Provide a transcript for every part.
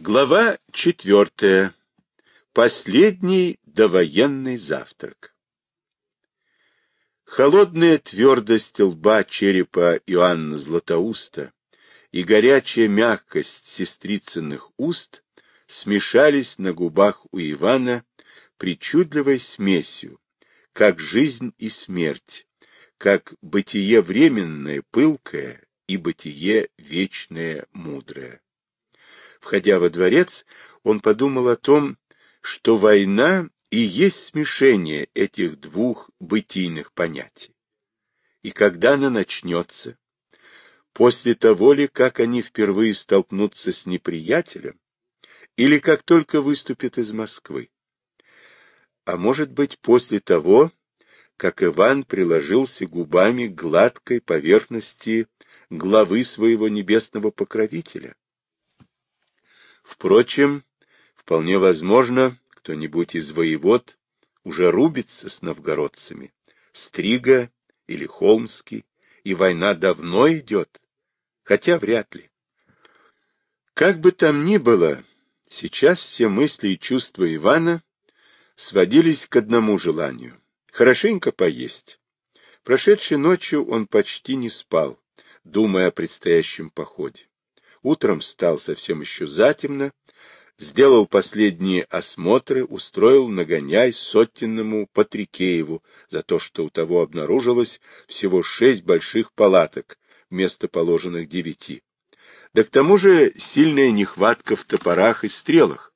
Глава четвертая. Последний довоенный завтрак. Холодная твердость лба черепа Иоанна Златоуста и горячая мягкость сестрицыных уст смешались на губах у Ивана причудливой смесью, как жизнь и смерть, как бытие временное, пылкое и бытие вечное, мудрое. Входя во дворец, он подумал о том, что война и есть смешение этих двух бытийных понятий. И когда она начнется? После того ли, как они впервые столкнутся с неприятелем? Или как только выступят из Москвы? А может быть, после того, как Иван приложился губами к гладкой поверхности главы своего небесного покровителя? Впрочем, вполне возможно, кто-нибудь из воевод уже рубится с новгородцами, Стрига или Холмский, и война давно идет, хотя вряд ли. Как бы там ни было, сейчас все мысли и чувства Ивана сводились к одному желанию — хорошенько поесть. Прошедшей ночью он почти не спал, думая о предстоящем походе. Утром встал совсем еще затемно, сделал последние осмотры, устроил нагоняй сотенному Патрикееву за то, что у того обнаружилось всего шесть больших палаток вместо положенных девяти. Да к тому же сильная нехватка в топорах и стрелах.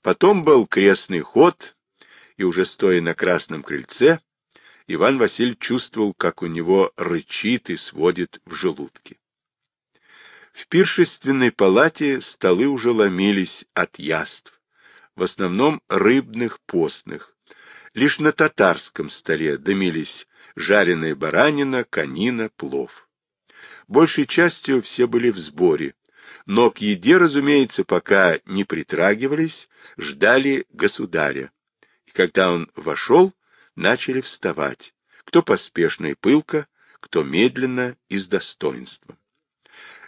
Потом был крестный ход, и уже стоя на красном крыльце, Иван Васильевич чувствовал, как у него рычит и сводит в желудке. В пиршественной палате столы уже ломились от яств, в основном рыбных постных. Лишь на татарском столе дымились жареная баранина, конина, плов. Большей частью все были в сборе, но к еде, разумеется, пока не притрагивались, ждали государя. И когда он вошел, начали вставать, кто поспешно и пылко, кто медленно и с достоинством.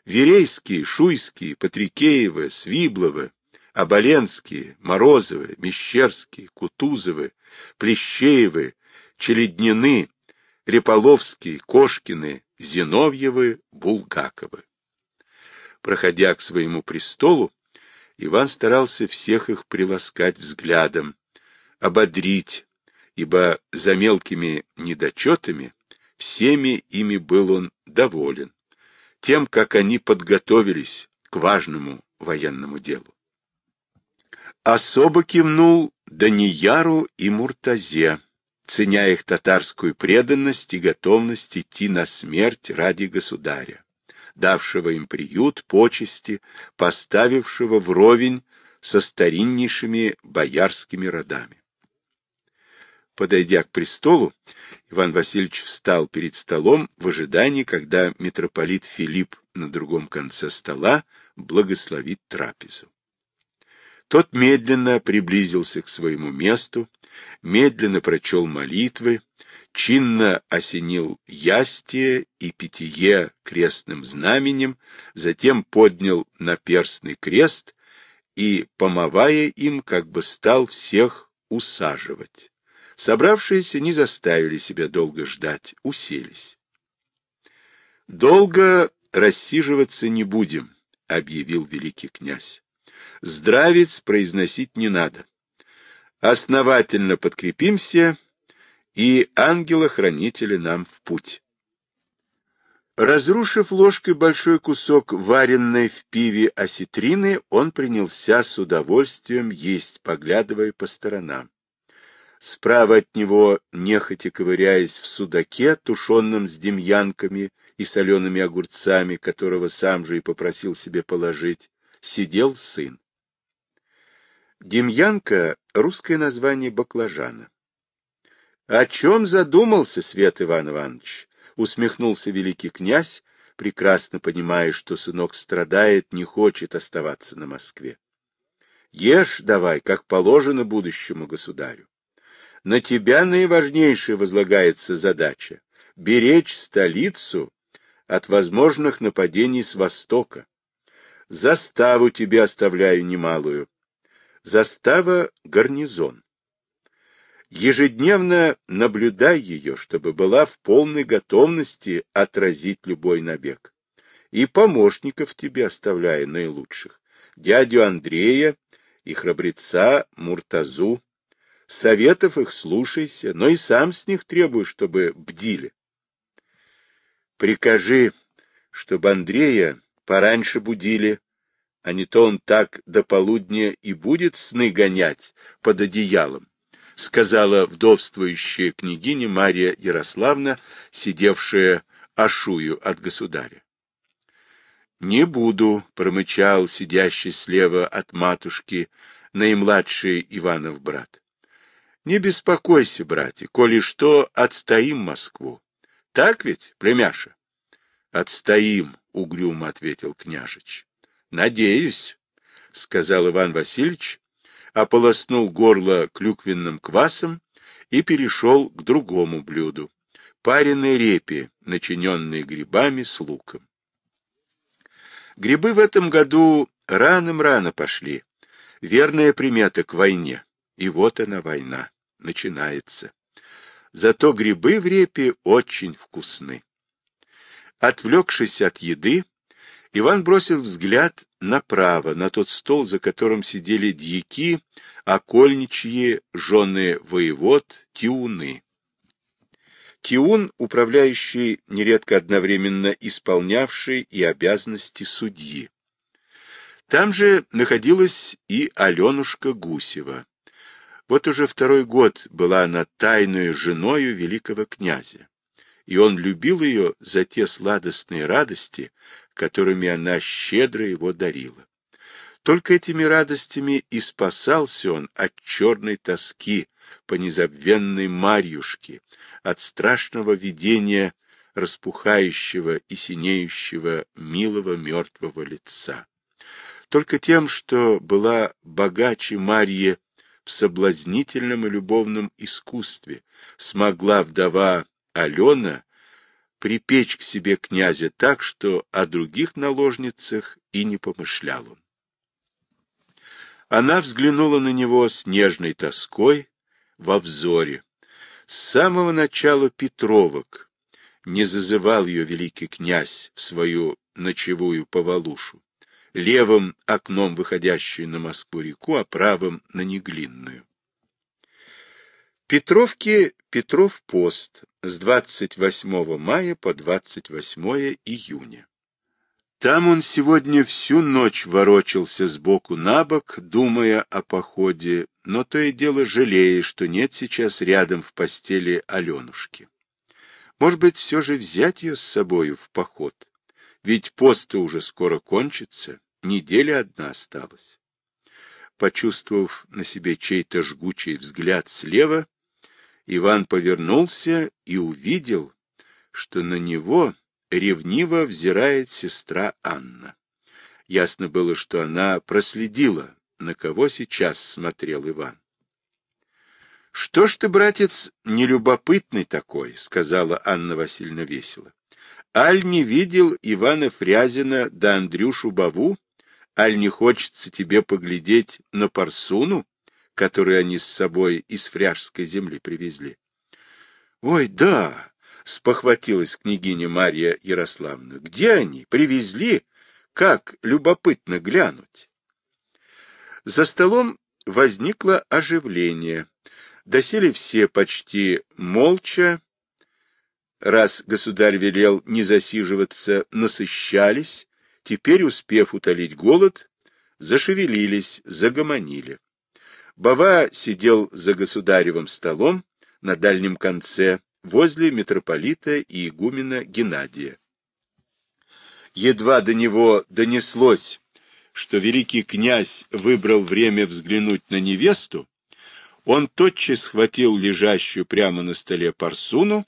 Верейские, Шуйские, Патрикеевы, Свибловы, Оболенские, Морозовы, Мещерские, Кутузовы, Плещеевы, Челеднины, Реполовские, Кошкины, Зиновьевы, Булгаковы. Проходя к своему престолу, Иван старался всех их приласкать взглядом, ободрить, ибо за мелкими недочетами всеми ими был он доволен тем, как они подготовились к важному военному делу. Особо кивнул Данияру и Муртазе, ценя их татарскую преданность и готовность идти на смерть ради государя, давшего им приют, почести, поставившего вровень со стариннейшими боярскими родами. Подойдя к престолу, Иван Васильевич встал перед столом в ожидании, когда митрополит Филипп на другом конце стола благословит трапезу. Тот медленно приблизился к своему месту, медленно прочел молитвы, чинно осенил ястие и питье крестным знаменем, затем поднял наперстный крест и, помывая им, как бы стал всех усаживать. Собравшиеся не заставили себя долго ждать, уселись. «Долго рассиживаться не будем», — объявил великий князь. «Здравец произносить не надо. Основательно подкрепимся, и ангела-хранителя нам в путь». Разрушив ложкой большой кусок вареной в пиве осетрины, он принялся с удовольствием есть, поглядывая по сторонам. Справа от него, нехотя ковыряясь в судаке, тушенном с демьянками и солеными огурцами, которого сам же и попросил себе положить, сидел сын. Демьянка — русское название баклажана. — О чем задумался, Свет Иван Иванович? — усмехнулся великий князь, прекрасно понимая, что сынок страдает, не хочет оставаться на Москве. — Ешь давай, как положено будущему государю на тебя наиважнейшая возлагается задача — беречь столицу от возможных нападений с востока. Заставу тебе оставляю немалую. Застава — гарнизон. Ежедневно наблюдай ее, чтобы была в полной готовности отразить любой набег. И помощников тебе оставляю наилучших. Дядю Андрея и храбреца Муртазу. Советов их слушайся, но и сам с них требую, чтобы бдили. Прикажи, чтобы Андрея пораньше будили, а не то он так до полудня и будет сны гонять под одеялом, — сказала вдовствующая княгиня Мария Ярославна, сидевшая ашую от государя. — Не буду, — промычал сидящий слева от матушки наимладший Иванов брат. — Не беспокойся, братья, коли что, отстоим Москву. Так ведь, племяша? — Отстоим, — угрюмо ответил княжич. Надеюсь, — сказал Иван Васильевич, ополоснул горло клюквенным квасом и перешел к другому блюду — пареной репе, начиненной грибами с луком. Грибы в этом году раным-рано пошли. Верная примета к войне. И вот она, война, начинается. Зато грибы в репе очень вкусны. Отвлекшись от еды, Иван бросил взгляд направо, на тот стол, за которым сидели дьяки, окольничьи, жены воевод, тиуны. Тиун, управляющий, нередко одновременно исполнявший и обязанности судьи. Там же находилась и Аленушка Гусева. Вот уже второй год была она тайную женою великого князя и он любил ее за те сладостные радости, которыми она щедро его дарила. Только этими радостями и спасался он от черной тоски по незабвенной Марьюшке, от страшного видения распухающего и синеющего милого мертвого лица. Только тем, что была богаче Марье в соблазнительном и любовном искусстве, смогла вдова Алена припечь к себе князя так, что о других наложницах и не помышлял он. Она взглянула на него с нежной тоской во взоре. С самого начала Петровок не зазывал ее великий князь в свою ночевую повалушу, левым окном выходящую на Москву-реку, а правым на Неглинную. Петровки Петров пост с 28 мая по 28 июня. Там он сегодня всю ночь ворочался сбоку на бок, думая о походе, но то и дело жалея, что нет сейчас рядом в постели Аленушки. Может быть, все же взять ее с собою в поход, ведь пост уже скоро кончится, неделя одна осталась. Почувствовав на себе чей-то жгучий взгляд слева, Иван повернулся и увидел, что на него ревниво взирает сестра Анна. Ясно было, что она проследила, на кого сейчас смотрел Иван. — Что ж ты, братец, нелюбопытный такой, — сказала Анна Васильевна весело. — Аль не видел Ивана Фрязина да Андрюшу Баву? Аль не хочется тебе поглядеть на Парсуну? которые они с собой из фряжской земли привезли. — Ой, да! — спохватилась княгиня Марья Ярославна. — Где они? Привезли? Как любопытно глянуть! За столом возникло оживление. Досели все почти молча, раз государь велел не засиживаться, насыщались, теперь, успев утолить голод, зашевелились, загомонили. Бава сидел за государевым столом на дальнем конце, возле митрополита и игумена Геннадия. Едва до него донеслось, что великий князь выбрал время взглянуть на невесту, он тотчас схватил лежащую прямо на столе парсуну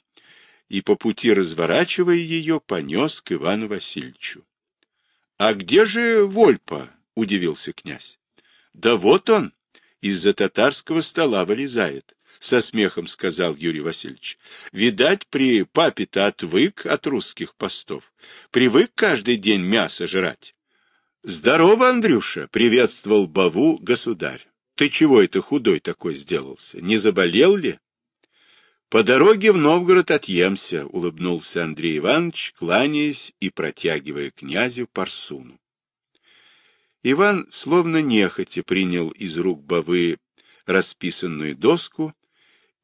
и, по пути разворачивая ее, понес к Ивану Васильевичу. — А где же Вольпа? — удивился князь. — Да вот он, из-за татарского стола вылезает, — со смехом сказал Юрий Васильевич. — Видать, при папе-то отвык от русских постов. Привык каждый день мясо жрать. — Здорово, Андрюша, приветствовал Баву государь. Ты чего это худой такой сделался? Не заболел ли? По дороге в Новгород отъемся, улыбнулся Андрей Иванович, кланяясь и протягивая князю парсуну. Иван словно нехотя принял из рук Бавы расписанную доску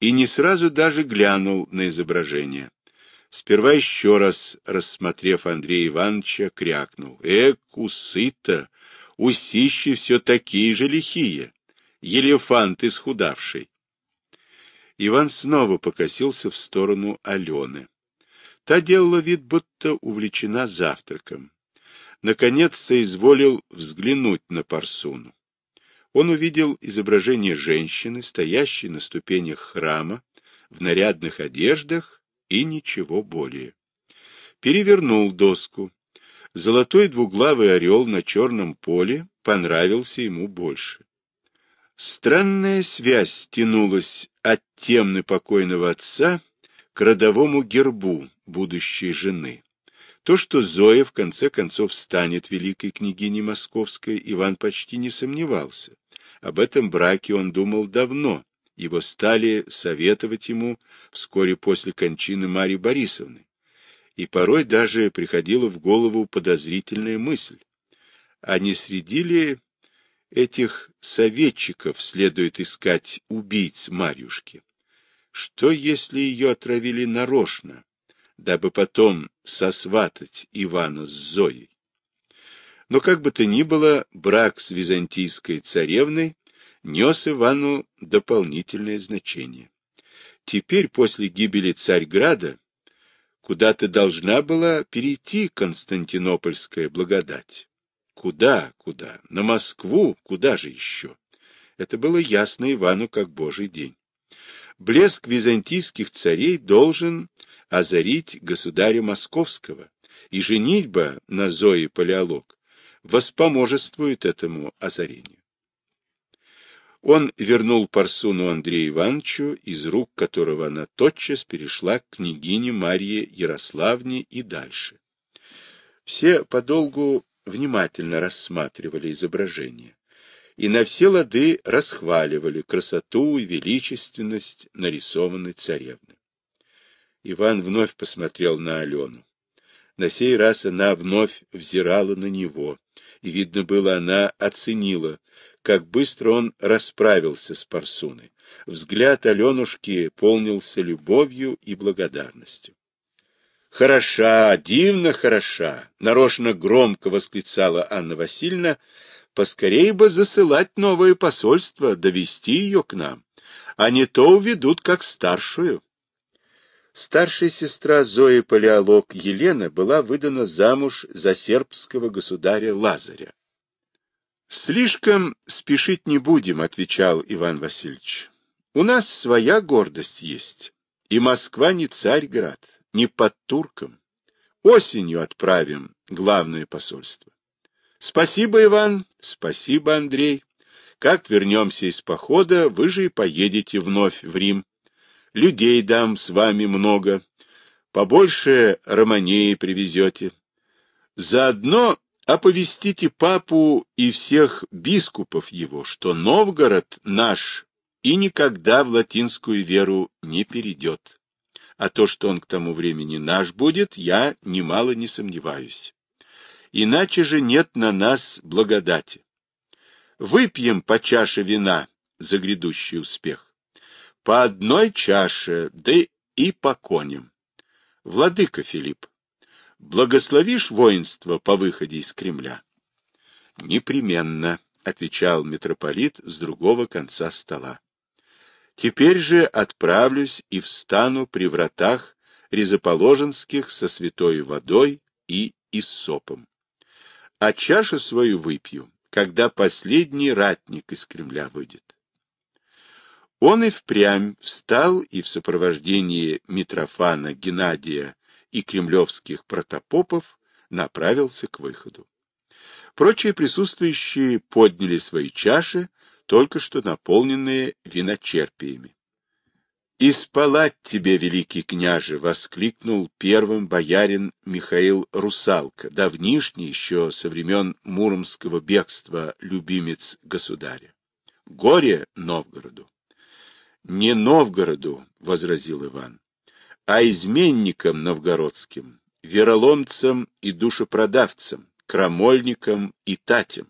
и не сразу даже глянул на изображение. Сперва еще раз, рассмотрев Андрея Ивановича, крякнул. Эк, усы-то, усищи все такие же лихие, елефант исхудавший. Иван снова покосился в сторону Алены. Та делала вид, будто увлечена завтраком. Наконец соизволил взглянуть на Парсуну. Он увидел изображение женщины, стоящей на ступенях храма, в нарядных одеждах и ничего более. Перевернул доску. Золотой двуглавый орел на черном поле понравился ему больше. Странная связь тянулась от темны покойного отца к родовому гербу будущей жены. То, что Зоя в конце концов станет великой княгиней Московской, Иван почти не сомневался. Об этом браке он думал давно, его стали советовать ему вскоре после кончины Марьи Борисовны. И порой даже приходила в голову подозрительная мысль, а не среди ли этих советчиков следует искать убийц Марьюшки? Что, если ее отравили нарочно, дабы потом сосватать Ивана с Зоей? Но как бы то ни было, брак с византийской царевной нес Ивану дополнительное значение. Теперь, после гибели Царьграда, куда-то должна была перейти Константинопольская благодать. Куда, куда? На Москву? Куда же еще? Это было ясно Ивану как божий день. Блеск византийских царей должен озарить государя московского, и женитьба на Зое Палеолог воспоможествует этому озарению. Он вернул Парсуну Андрею Ивановичу, из рук которого она тотчас перешла к княгине Марье Ярославне и дальше. Все подолгу внимательно рассматривали изображение и на все лады расхваливали красоту и величественность нарисованной царевны. Иван вновь посмотрел на Алену. На сей раз она вновь взирала на него, и, видно было, она оценила, как быстро он расправился с Парсуной. Взгляд Аленушки полнился любовью и благодарностью. «Хороша, дивно хороша!» — нарочно громко восклицала Анна Васильевна. «Поскорее бы засылать новое посольство, довести ее к нам, а не то уведут как старшую». Старшая сестра Зои Палеолог Елена была выдана замуж за сербского государя Лазаря. «Слишком спешить не будем», — отвечал Иван Васильевич. «У нас своя гордость есть, и Москва не Царьград, не под турком. Осенью отправим главное посольство». «Спасибо, Иван, спасибо, Андрей. Как вернемся из похода, вы же и поедете вновь в Рим людей дам с вами много, побольше романеи привезете. Заодно оповестите папу и всех бискупов его, что Новгород наш и никогда в латинскую веру не перейдет. А то, что он к тому времени наш будет, я немало не сомневаюсь. Иначе же нет на нас благодати. Выпьем по чаше вина за грядущий успех по одной чаше, да и по коням. Владыка Филипп, благословишь воинство по выходе из Кремля? Непременно, отвечал митрополит с другого конца стола. Теперь же отправлюсь и встану при вратах Резоположенских со святой водой и иссопом. А чашу свою выпью, когда последний ратник из Кремля выйдет. Он и впрямь встал и в сопровождении Митрофана, Геннадия и кремлевских протопопов направился к выходу. Прочие присутствующие подняли свои чаши, только что наполненные виночерпиями. «Испалать тебе, великий княже!» — воскликнул первым боярин Михаил Русалка, давнишний еще со времен Муромского бегства любимец государя. «Горе Новгороду!» «Не Новгороду!» — возразил Иван, — «а изменникам новгородским, вероломцам и душепродавцам, крамольникам и татям.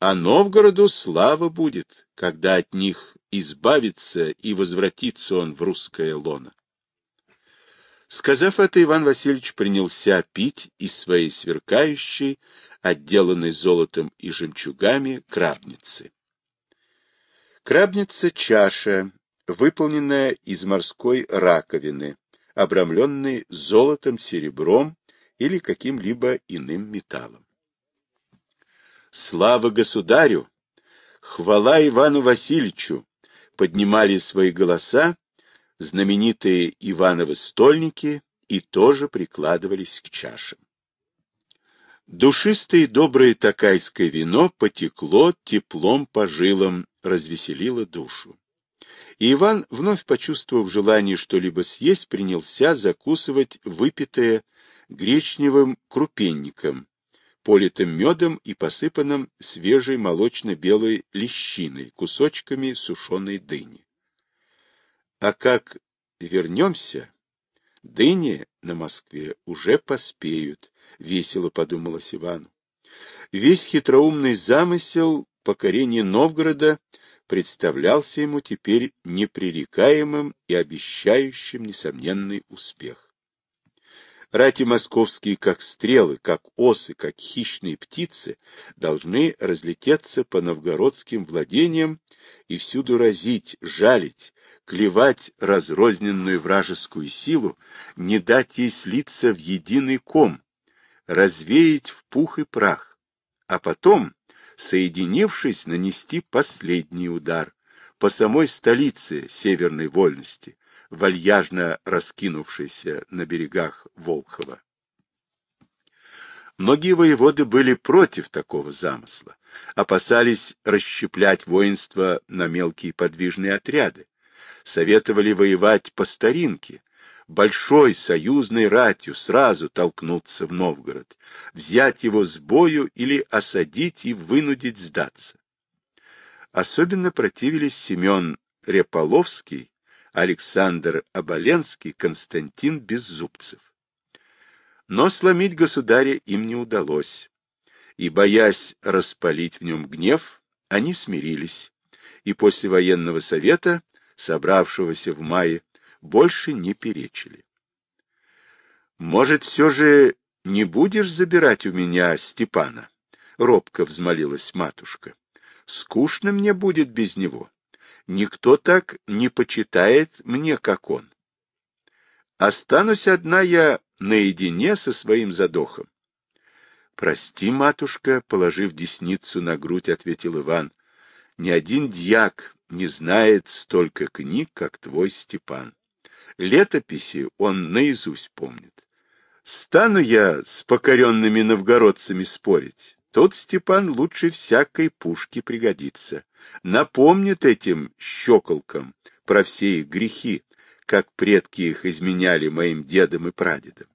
А Новгороду слава будет, когда от них избавится и возвратится он в русское лоно. Сказав это, Иван Васильевич принялся пить из своей сверкающей, отделанной золотом и жемчугами, крабницы. Крабница — чаша, выполненная из морской раковины, обрамленной золотом, серебром или каким-либо иным металлом. Слава государю! Хвала Ивану Васильевичу! Поднимали свои голоса знаменитые Ивановы стольники и тоже прикладывались к чашам. Душистое и доброе такайское вино потекло теплом по жилам, развеселило душу. И Иван, вновь почувствовав желание что-либо съесть, принялся закусывать выпитое гречневым крупенником, политым медом и посыпанным свежей молочно-белой лещиной, кусочками сушеной дыни. А как вернемся, дыни на Москве уже поспеют, — весело подумалось Ивану. Весь хитроумный замысел покорения Новгорода представлялся ему теперь непререкаемым и обещающим несомненный успех. Рати московские, как стрелы, как осы, как хищные птицы, должны разлететься по новгородским владениям и всюду разить, жалить, клевать разрозненную вражескую силу, не дать ей слиться в единый ком, развеять в пух и прах, а потом, соединившись, нанести последний удар по самой столице северной вольности, вальяжно раскинувшейся на берегах Волхова. Многие воеводы были против такого замысла, опасались расщеплять воинство на мелкие подвижные отряды, советовали воевать по старинке, большой союзной ратью сразу толкнуться в Новгород, взять его с бою или осадить и вынудить сдаться. Особенно противились Семен Реполовский Александр Оболенский, Константин Беззубцев. Но сломить государя им не удалось, и, боясь распалить в нем гнев, они смирились, и после военного совета, собравшегося в мае, больше не перечили. «Может, все же не будешь забирать у меня Степана?» — робко взмолилась матушка. «Скучно мне будет без него» никто так не почитает мне, как он. Останусь одна я наедине со своим задохом. Прости, матушка, положив десницу на грудь, ответил Иван. Ни один дьяк не знает столько книг, как твой Степан. Летописи он наизусть помнит. Стану я с покоренными новгородцами спорить. Тот Степан лучше всякой пушки пригодится. Напомнит этим щеколкам про все их грехи, как предки их изменяли моим дедам и прадедам.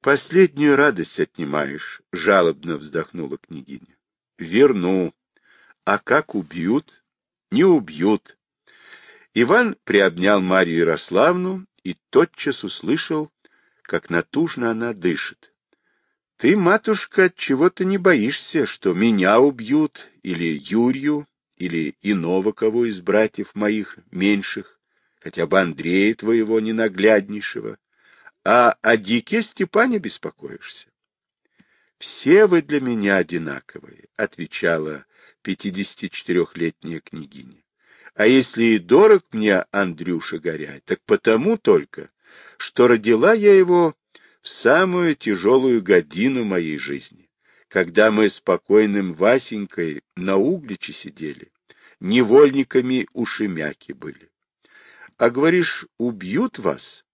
Последнюю радость отнимаешь, — жалобно вздохнула княгиня. Верну. А как убьют? Не убьют. Иван приобнял Марию Ярославну и тотчас услышал, как натужно она дышит. Ты, матушка, чего-то не боишься, что меня убьют, или Юрию, или иного кого из братьев моих меньших, хотя бы Андрея твоего ненагляднейшего, а о дике Степане беспокоишься. «Все вы для меня одинаковые», — отвечала пятидесятичетырехлетняя княгиня. «А если и дорог мне Андрюша Горяй, так потому только, что родила я его в самую тяжелую годину моей жизни, когда мы спокойным Васенькой на угличе сидели, невольниками у Шемяки были. А говоришь, убьют вас?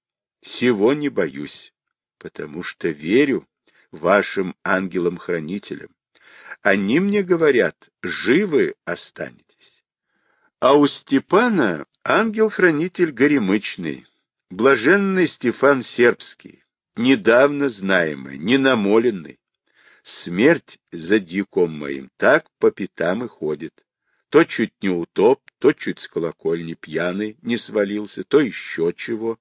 Сего не боюсь, потому что верю вашим ангелам-хранителям. Они мне говорят, живы останетесь. А у Степана Ангел-хранитель горемычный, блаженный Стефан Сербский, недавно знаемый, ненамоленный. Смерть за дьяком моим так по пятам и ходит. То чуть не утоп, то чуть с колокольни пьяный не свалился, то еще чего.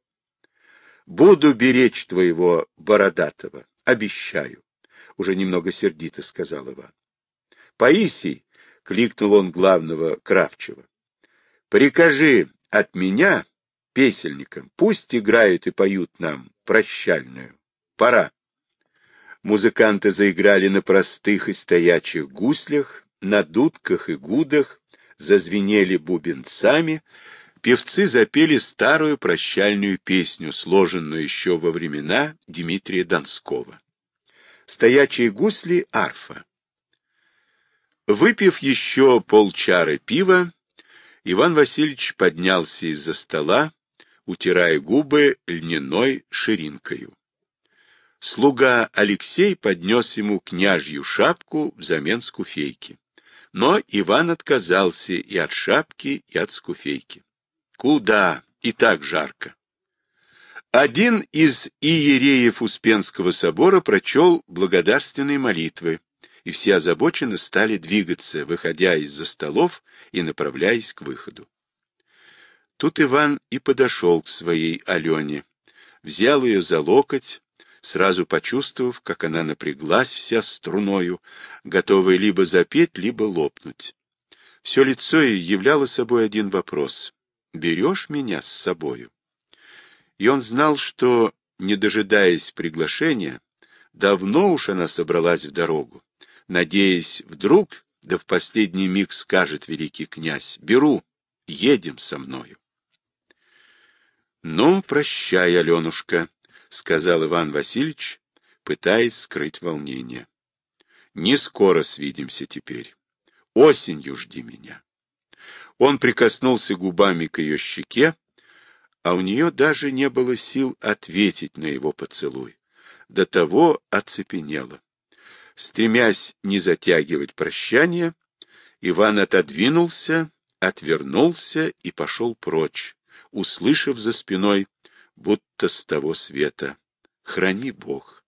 Буду беречь твоего бородатого, обещаю, — уже немного сердито сказал Иван. Паисий, — кликнул он главного Кравчева, — прикажи от меня песельникам, пусть играют и поют нам прощальную. Пора. Музыканты заиграли на простых и стоячих гуслях, на дудках и гудах, зазвенели бубенцами, певцы запели старую прощальную песню, сложенную еще во времена Дмитрия Донского. Стоячие гусли — арфа. Выпив еще полчары пива, Иван Васильевич поднялся из-за стола, утирая губы льняной ширинкою. Слуга Алексей поднес ему княжью шапку взамен скуфейки. Но Иван отказался и от шапки, и от скуфейки. Куда? И так жарко. Один из иереев Успенского собора прочел благодарственные молитвы, и все озабоченно стали двигаться, выходя из-за столов и направляясь к выходу. Тут Иван и подошел к своей Алене, взял ее за локоть, сразу почувствовав, как она напряглась вся струною, готовая либо запеть, либо лопнуть. Все лицо ее являло собой один вопрос — «Берешь меня с собою?» И он знал, что, не дожидаясь приглашения, давно уж она собралась в дорогу, надеясь вдруг, да в последний миг скажет великий князь, «Беру, едем со мною». «Ну, прощай, Аленушка», — сказал Иван Васильевич, пытаясь скрыть волнение. «Не скоро свидимся теперь. Осенью жди меня». Он прикоснулся губами к ее щеке, а у нее даже не было сил ответить на его поцелуй. До того оцепенело. Стремясь не затягивать прощание, Иван отодвинулся, отвернулся и пошел прочь, услышав за спиной будто с того света. Храни Бог.